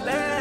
Lord.